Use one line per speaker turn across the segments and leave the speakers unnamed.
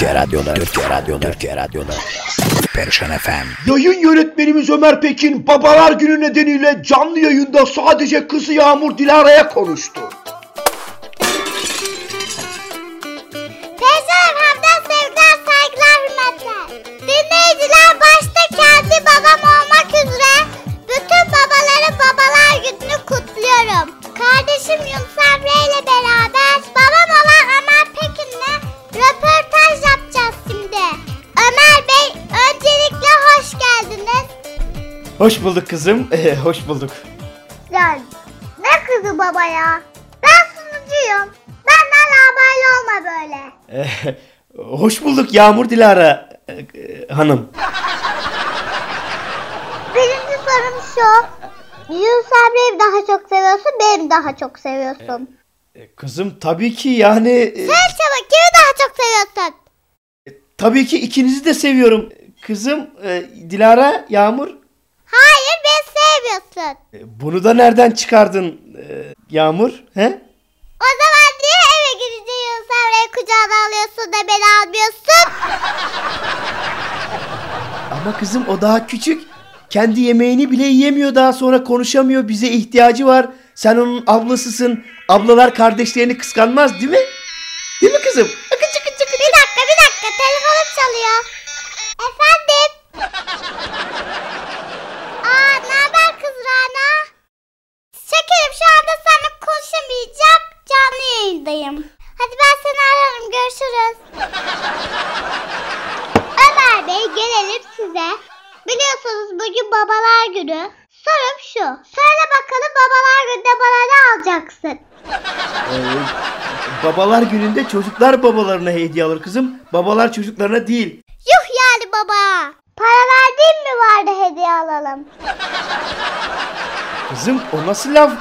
Türkiye Radyoları, Türkiye Radyoları, Türkiye Radyoları. Perişan FM.
Yayın yönetmenimiz Ömer Pekin babalar günü nedeniyle canlı yayında sadece kızı Yağmur Dilara'ya konuştu.
Hoş
bulduk kızım. Ee, hoş bulduk.
Yani ne kızı baba ya? Ben sunucuyum. Benden haberli olma böyle.
Ee, hoş bulduk Yağmur Dilara e, e, hanım.
Birinci sorum şu. Yunus mi daha çok seviyorsun, beni mi daha çok seviyorsun?
Ee, kızım tabii ki yani e,
Sen çabuk kimi daha çok seviyorsun?
tabii ki ikinizi de seviyorum. Kızım e, Dilara Yağmur.
Beni sevmiyorsun.
e, bunu da nereden çıkardın e, Yağmur? He?
O zaman niye eve gidince Yunus Emre'yi kucağına alıyorsun da beni almıyorsun?
Ama kızım o daha küçük. Kendi yemeğini bile yiyemiyor daha sonra konuşamıyor. Bize ihtiyacı var. Sen onun ablasısın. Ablalar kardeşlerini kıskanmaz değil mi? Değil mi kızım? Akıcı kıcı kıcı.
Bir dakika bir dakika telefonum çalıyor. Efendim? Aa ne haber kız Rana? Şekerim şu anda seninle konuşamayacağım. Canlı yayındayım. Hadi ben seni ararım görüşürüz. Ömer Bey gelelim size. Biliyorsunuz bugün babalar günü. Sorum şu. Söyle bakalım babalar gününde bana ne alacaksın?
Ee, babalar gününde çocuklar babalarına hediye alır kızım. Babalar çocuklarına değil.
Yuh yani baba. Para verdiğin mi vardı hediye alalım?
Kızım o nasıl laf?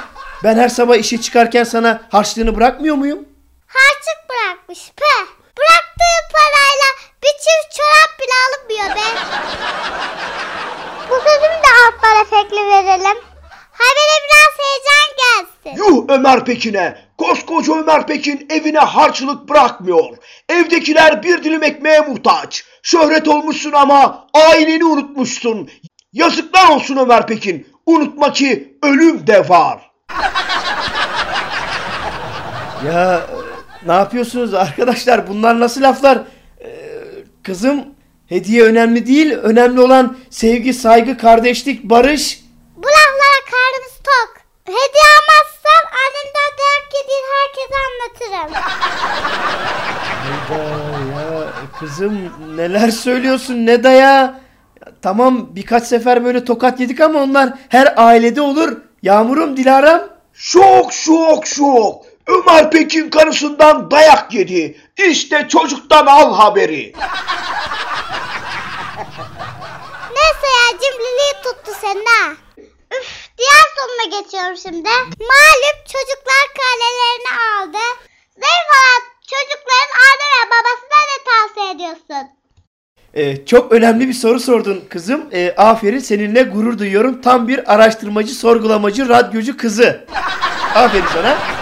Ben her sabah işe çıkarken sana harçlığını bırakmıyor muyum?
Harçlık bırakmış pe. Bıraktığı parayla bir çift çorap bile alınmıyor be. Bu sözümü de alttan efekli verelim. Habere biraz heyecan gelsin.
Yuh Ömer Pekin'e. Koskoca Ömer Pekin evine harçlık bırakmıyor. Evdekiler bir dilim ekmeğe muhtaç. Şöhret olmuşsun ama aileni unutmuşsun. Yazıklar olsun Ömer Pekin. Unutma ki ölüm de var.
Ya e, ne yapıyorsunuz arkadaşlar? Bunlar nasıl laflar? Ee, kızım hediye önemli değil. Önemli olan sevgi, saygı, kardeşlik, barış.
Bu laflara karnımız tok. Hediye almazsam annemden dayak yediğin herkese anlatırım.
Ya, ya kızım neler söylüyorsun ne daya? Ya, Tamam birkaç sefer böyle tokat yedik ama onlar her ailede olur. Yağmurum, Dilaram.
Şok şok şok. Ömer Pekin karısından dayak yedi. İşte çocuktan al haberi.
Neyse ya cimriliği tuttu senin ha. Üf, diğer soruma geçiyorum şimdi. Malum çocuklar karnelerini aldı. Zayıf olan çocukların anne ve babasına ne tavsiye ediyorsun?
Ee, çok önemli bir soru sordun kızım. Ee, aferin seninle gurur duyuyorum. Tam bir araştırmacı, sorgulamacı, radyocu kızı. aferin sana.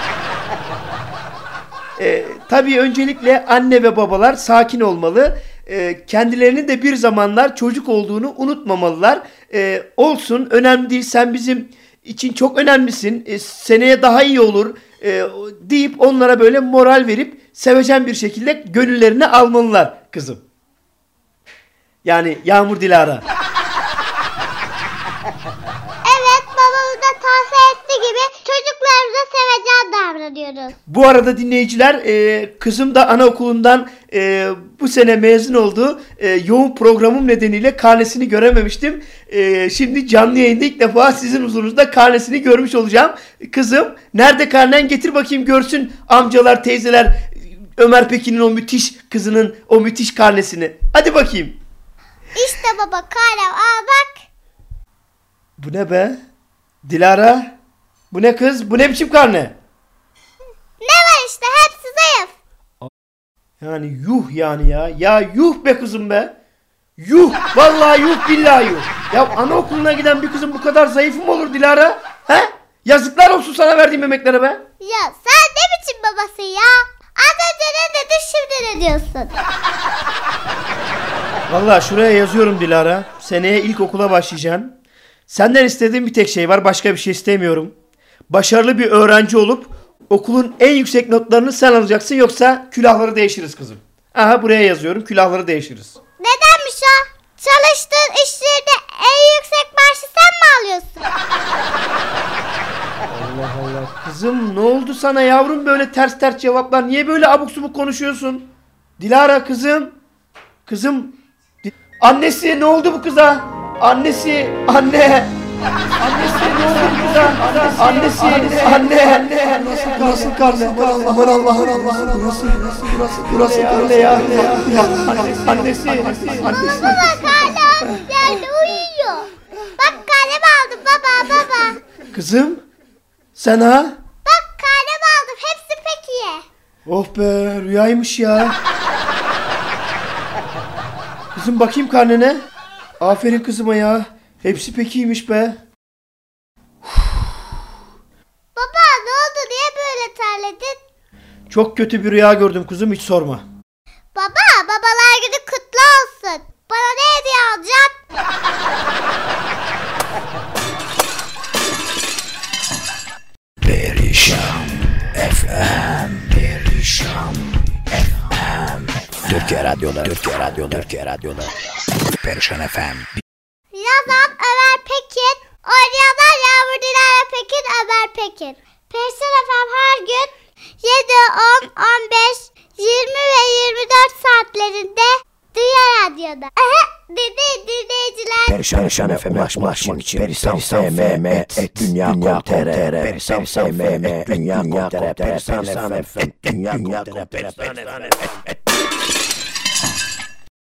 Ee, tabii öncelikle anne ve babalar sakin olmalı. Ee, kendilerinin de bir zamanlar çocuk olduğunu unutmamalılar. Ee, olsun önemli değil sen bizim için çok önemlisin. Ee, seneye daha iyi olur ee, deyip onlara böyle moral verip sevecen bir şekilde gönüllerini almalılar kızım. Yani Yağmur Dilara. Bu arada dinleyiciler e, kızım da anaokulundan e, bu sene mezun oldu. E, yoğun programım nedeniyle karnesini görememiştim. E, şimdi canlı yayında ilk defa sizin huzurunuzda karnesini görmüş olacağım. Kızım nerede karnen getir bakayım görsün amcalar teyzeler Ömer Pekin'in o müthiş kızının o müthiş karnesini. Hadi bakayım.
İşte baba kalem al bak.
Bu ne be? Dilara? Bu ne kız? Bu ne biçim karne?
Ne var işte hepsi zayıf.
Yani yuh yani ya. Ya yuh be kızım be. Yuh. Vallahi yuh billahi yuh. Ya anaokuluna giden bir kızın bu kadar zayıf mı olur Dilara? He? Yazıklar olsun sana verdiğim emeklere be.
Ya sen ne biçim babasın ya? Az önce ne dedin şimdi ne diyorsun?
Vallahi şuraya yazıyorum Dilara. Seneye ilkokula başlayacağım. Senden istediğim bir tek şey var. Başka bir şey istemiyorum. Başarılı bir öğrenci olup okulun en yüksek notlarını sen alacaksın yoksa külahları değişiriz kızım. Aha buraya yazıyorum. Külahları değişiriz.
Nedenmiş o? Çalıştığın iş yerinde en yüksek maaşı sen mi alıyorsun?
Kızım ne oldu sana yavrum böyle ters ters cevaplar? Niye böyle abuk subuk konuşuyorsun? Dilara kızım. Kızım. Annesi ne oldu bu kıza? Annesi, anne. Annesi? Annesi, anne. anne.
Nasıl karne? Aman Allah'ım Allah'ım. Burası burası burası burası
Anne ya, anne ya. Annesi, annesi.
Baba karnı yerde uyuyor. Bak kalem aldım baba baba.
Kızım, sen ha?
Bak kalem aldım hepsi peki.
Oh be rüyaymış ya. Kızım bakayım karnene. Aferin kızıma ya. Hepsi pek iyiymiş be.
Baba ne oldu niye böyle terledin?
Çok kötü bir rüya gördüm kızım hiç sorma.
Baba babalar günü kutlu olsun. Bana ne hediye alacaksın?
Perişan FM Perişan FM Türkiye Radyoları Türkiye Radyoları Türkiye Radyoları Perişan FM
Yazan Ömer Pekin, oynayanlar Yağmur Dilara Pekin, Pekin. Perşembe efendim her gün 7, 10, 15, 20 ve 24 saatlerinde Dünya Radyo'da. Aha, dinleyin dinleyiciler.
Perişan FM'e ulaşmak için Perişan FM et dünya.com.tr Perişan FM et dünya.com.tr Perişan FM et dünya.com.tr